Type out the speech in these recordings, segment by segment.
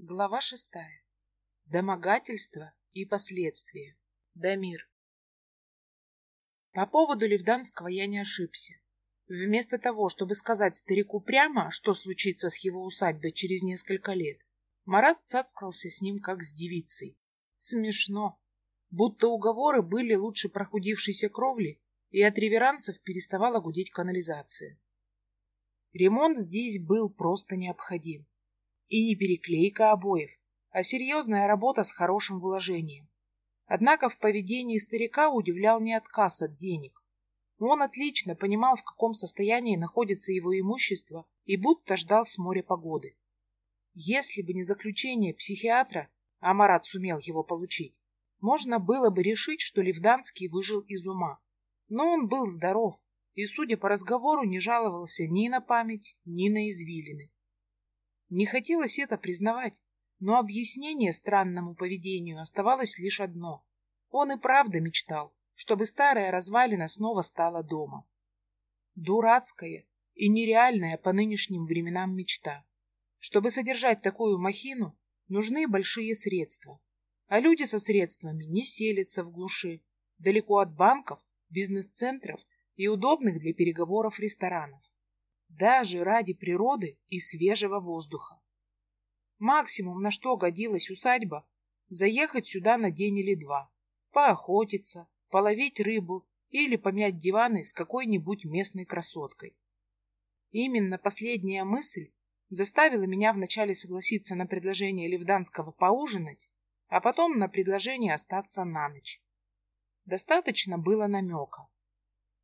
Глава шестая. Домогательство и последствия. Дамир. По поводу Левданского я не ошибся. Вместо того, чтобы сказать старику прямо, что случится с его усадьбой через несколько лет, Марат цацкался с ним, как с девицей. Смешно. Будто уговоры были лучше прохудившейся кровли, и от реверансов переставала гудеть канализация. Ремонт здесь был просто необходим. И не переклейка обоев, а серьезная работа с хорошим вложением. Однако в поведении старика удивлял не отказ от денег. Он отлично понимал, в каком состоянии находится его имущество, и будто ждал с моря погоды. Если бы не заключение психиатра, а Марат сумел его получить, можно было бы решить, что Левданский выжил из ума. Но он был здоров и, судя по разговору, не жаловался ни на память, ни на извилины. Не хотелось это признавать, но объяснение странному поведению оставалось лишь одно. Он и правда мечтал, чтобы старая развалина снова стала домом. Дурацкая и нереальная по нынешним временам мечта. Чтобы содержать такую махину, нужны большие средства. А люди со средствами не селятся в глуши, далеко от банков, бизнес-центров и удобных для переговоров ресторанов даже ради природы и свежего воздуха. Максимум, на что годилась усадьба, заехать сюда на день или два, поохотиться, половить рыбу или помять диваны с какой-нибудь местной красоткой. Именно последняя мысль заставила меня вначале согласиться на предложение Левданского поужинать, а потом на предложение остаться на ночь. Достаточно было намека.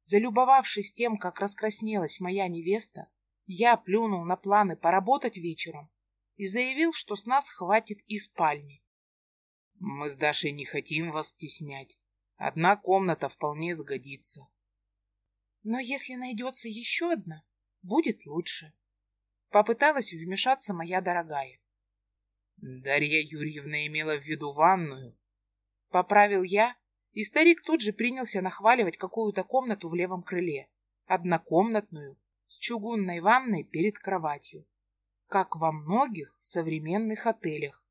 Залюбовавшись тем, как раскраснелась моя невеста, я плюнул на планы поработать вечером и заявил, что с нас хватит и спальни. Мы с Дашей не хотим вас стеснять. Одна комната вполне сгодится. Но если найдется еще одна, будет лучше. Попыталась вмешаться моя дорогая. Дарья Юрьевна имела в виду ванную. Поправил я, и старик тут же принялся нахваливать какую-то комнату в левом крыле. Однокомнатную, с чугунной ванной перед кроватью. Как во многих современных отелях.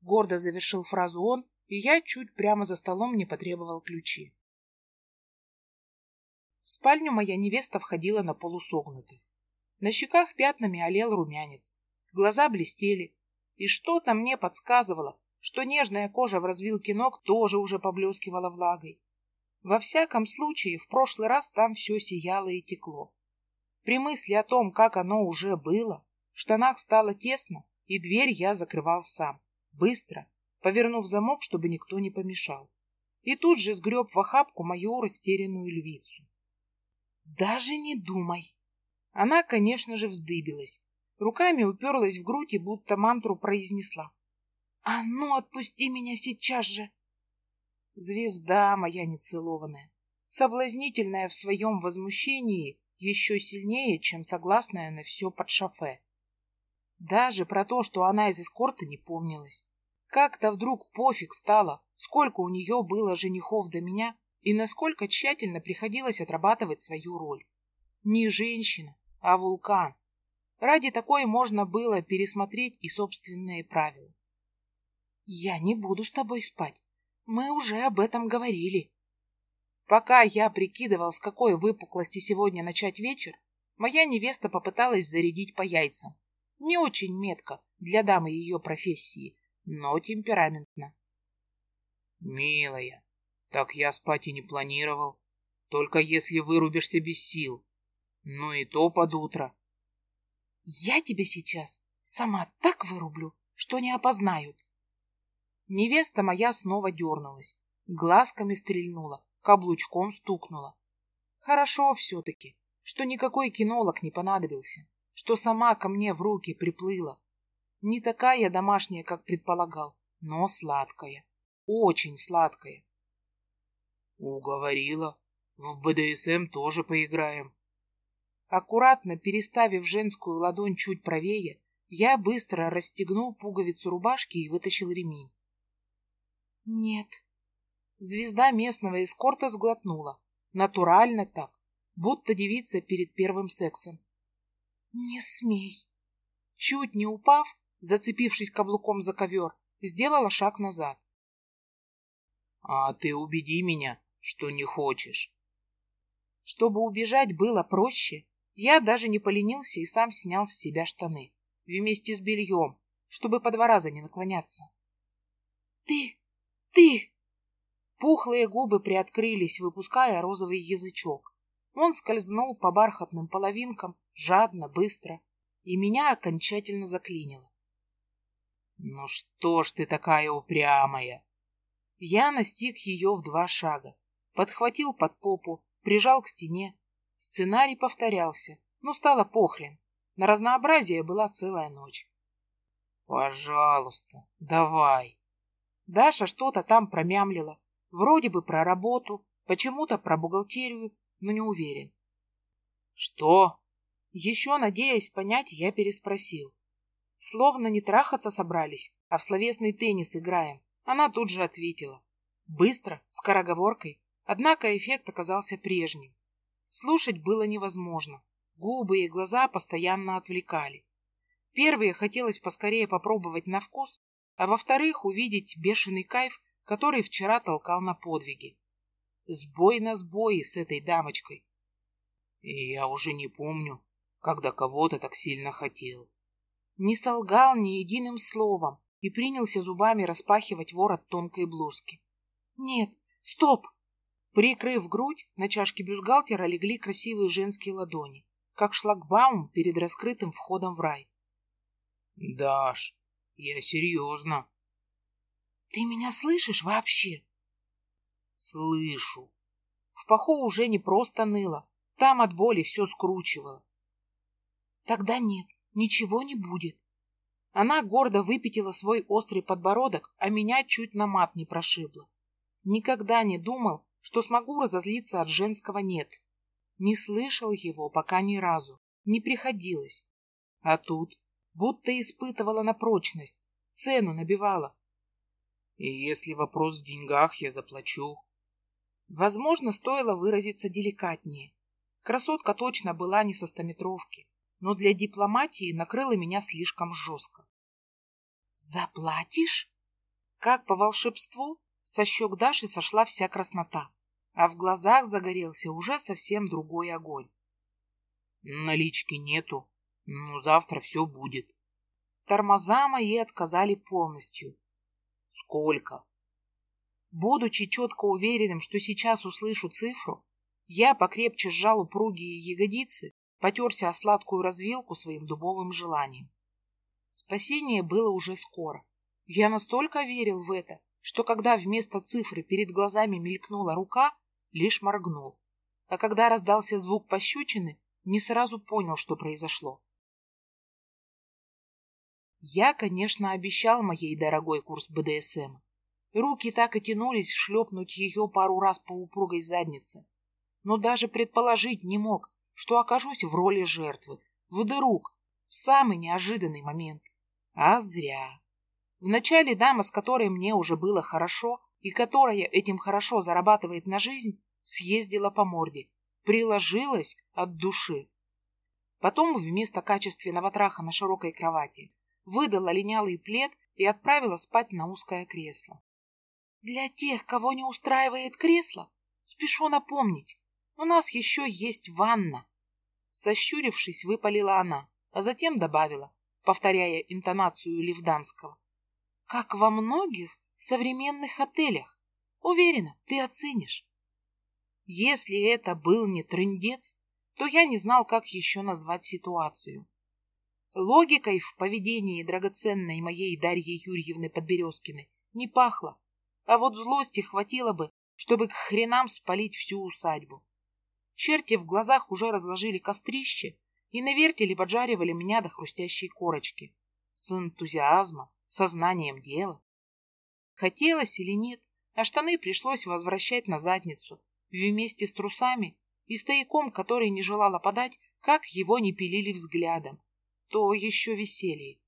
Гордо завершил фразу он, и я чуть прямо за столом не потребовал ключи. В спальню моя невеста входила на полусогнутых. На щеках пятнами олел румянец. Глаза блестели. И что-то мне подсказывало, что нежная кожа в развилке ног тоже уже поблескивала влагой. Во всяком случае, в прошлый раз там все сияло и текло. При мысли о том, как оно уже было, в штанах стало тесно, и дверь я закрывал сам, быстро, повернув замок, чтобы никто не помешал. И тут же сгреб в охапку мою растерянную львицу. «Даже не думай!» Она, конечно же, вздыбилась. Руками уперлась в грудь и будто мантру произнесла. «А ну, отпусти меня сейчас же!» Звезда моя нецелованная, соблазнительная в своем возмущении, еще сильнее, чем согласная на все под шофе. Даже про то, что она из эскорта не помнилась. Как-то вдруг пофиг стало, сколько у нее было женихов до меня и насколько тщательно приходилось отрабатывать свою роль. Не женщина, а вулкан. Ради такой можно было пересмотреть и собственные правила. Я не буду с тобой спать. Мы уже об этом говорили. Пока я прикидывал, с какой выпуклости сегодня начать вечер, моя невеста попыталась зарядить по яйцам. Не очень метко для дамы ее профессии, но темпераментно. Милая, так я спать и не планировал. Только если вырубишься без сил. Ну и то под утро. Я тебя сейчас сама так вырублю, что не опознают. Невеста моя снова дернулась, глазками стрельнула, каблучком стукнула. Хорошо все-таки, что никакой кинолог не понадобился, что сама ко мне в руки приплыла. Не такая домашняя, как предполагал, но сладкая, очень сладкая. Уговорила. В БДСМ тоже поиграем. Аккуратно переставив женскую ладонь чуть правее, я быстро расстегнул пуговицу рубашки и вытащил ремень. Нет. Звезда местного эскорта сглотнула. Натурально так, будто девица перед первым сексом. Не смей. Чуть не упав, зацепившись каблуком за ковер, сделала шаг назад. «А ты убеди меня, что не хочешь». Чтобы убежать было проще, я даже не поленился и сам снял с себя штаны вместе с бельем, чтобы по два раза не наклоняться. «Ты! Ты!» Пухлые губы приоткрылись, выпуская розовый язычок. Он скользнул по бархатным половинкам, жадно, быстро, и меня окончательно заклинило. «Ну что ж ты такая упрямая?» Я настиг ее в два шага, подхватил под попу, прижал к стене. Сценарий повторялся, но стало похрен. На разнообразие была целая ночь. «Пожалуйста, давай!» Даша что-то там промямлила. Вроде бы про работу, почему-то про бухгалтерию, но не уверен. «Что?» Еще, надеясь понять, я переспросил. Словно не трахаться собрались, а в словесный теннис играем. Она тут же ответила. Быстро, скороговоркой, однако эффект оказался прежним. Слушать было невозможно. Губы и глаза постоянно отвлекали. Первые хотелось поскорее попробовать на вкус, а во-вторых, увидеть бешеный кайф, который вчера толкал на подвиги. Сбой на сбои с этой дамочкой. И я уже не помню, когда кого-то так сильно хотел не солгал ни единым словом и принялся зубами распахивать ворот тонкой блузки. «Нет, стоп!» Прикрыв грудь, на чашке бюстгальтера легли красивые женские ладони, как шлагбаум перед раскрытым входом в рай. «Даш, я серьезно». «Ты меня слышишь вообще?» «Слышу». В паху уже не просто ныло, там от боли все скручивало. «Тогда нет, ничего не будет. Она гордо выпятила свой острый подбородок, а меня чуть на мат не прошибло. Никогда не думал, что смогу разозлиться от женского «нет». Не слышал его пока ни разу, не приходилось. А тут будто испытывала на прочность, цену набивала. И если вопрос в деньгах, я заплачу. Возможно, стоило выразиться деликатнее. Красотка точно была не со стометровки но для дипломатии накрыла меня слишком жестко. «Заплатишь?» Как по волшебству со щек Даши сошла вся краснота, а в глазах загорелся уже совсем другой огонь. «Налички нету, но завтра все будет». Тормоза мои отказали полностью. «Сколько?» Будучи четко уверенным, что сейчас услышу цифру, я покрепче сжал упругие ягодицы потерся о сладкую развилку своим дубовым желанием. Спасение было уже скоро. Я настолько верил в это, что когда вместо цифры перед глазами мелькнула рука, лишь моргнул. А когда раздался звук пощечины, не сразу понял, что произошло. Я, конечно, обещал моей дорогой курс БДСМ. Руки так и тянулись шлепнуть ее пару раз по упругой заднице. Но даже предположить не мог, что окажусь в роли жертвы, вдруг, в самый неожиданный момент. А зря. Вначале дама, с которой мне уже было хорошо, и которая этим хорошо зарабатывает на жизнь, съездила по морде, приложилась от души. Потом вместо качественного траха на широкой кровати выдала линялый плед и отправила спать на узкое кресло. Для тех, кого не устраивает кресло, спешу напомнить, у нас еще есть ванна. Сощурившись, выпалила она, а затем добавила, повторяя интонацию Левданского. Как во многих современных отелях. Уверена, ты оценишь. Если это был не трындец, то я не знал, как еще назвать ситуацию. Логикой в поведении драгоценной моей Дарьи Юрьевны Подберезкиной не пахло, а вот злости хватило бы, чтобы к хренам спалить всю усадьбу. Черти в глазах уже разложили кострище и на вертеле поджаривали меня до хрустящей корочки. С энтузиазмом, сознанием дела. Хотелось или нет, а штаны пришлось возвращать на задницу, вместе с трусами и стояком, который не желала подать, как его не пилили взглядом. То еще веселье.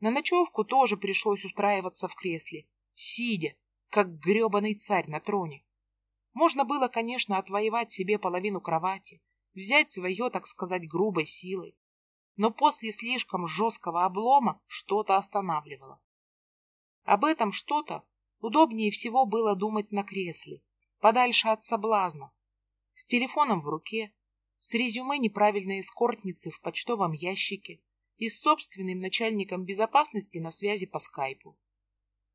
На ночевку тоже пришлось устраиваться в кресле, сидя, как гребаный царь на троне. Можно было, конечно, отвоевать себе половину кровати, взять свое, так сказать, грубой силой. но после слишком жесткого облома что-то останавливало. Об этом что-то удобнее всего было думать на кресле, подальше от соблазна, с телефоном в руке, с резюме неправильной эскортницы в почтовом ящике и с собственным начальником безопасности на связи по скайпу.